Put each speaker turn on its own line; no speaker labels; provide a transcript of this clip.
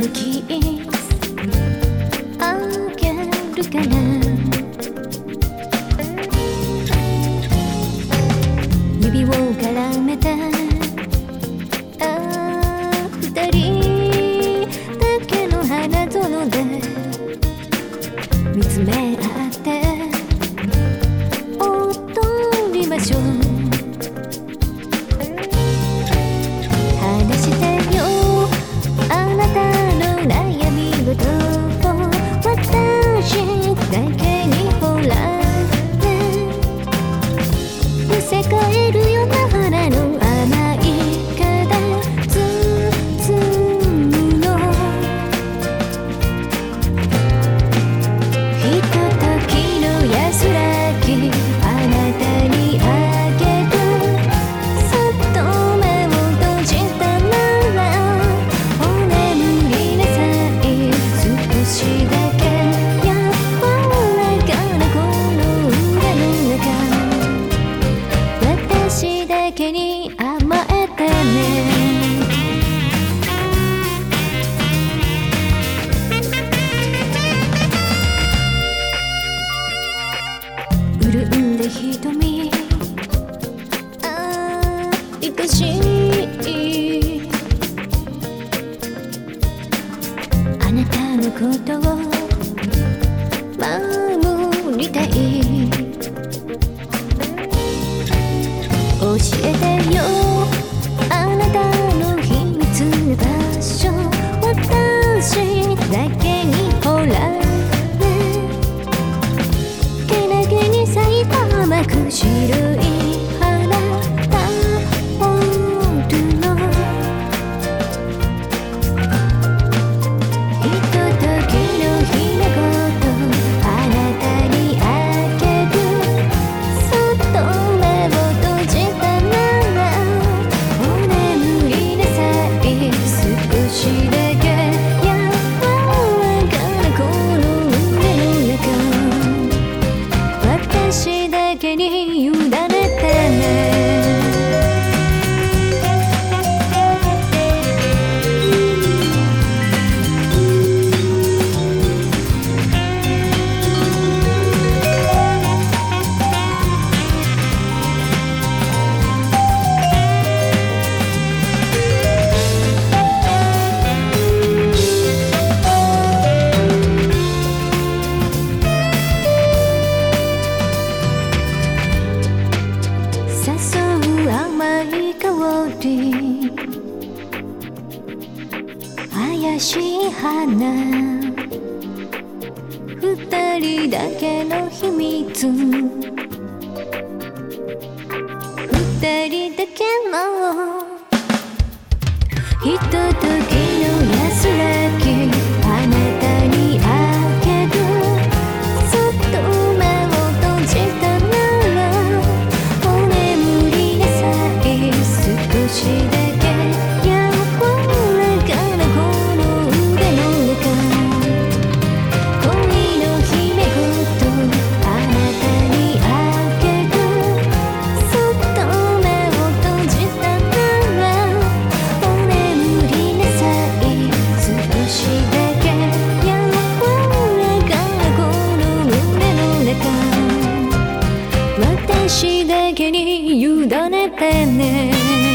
あけるかな。指を絡めた。あ二人だけの花園で見つめ潤んで瞳。ああいかしい。あなたのことをんだねてねる怪しい花。二人だけの秘密。二人だけの。ひととき私だけに委ねてね。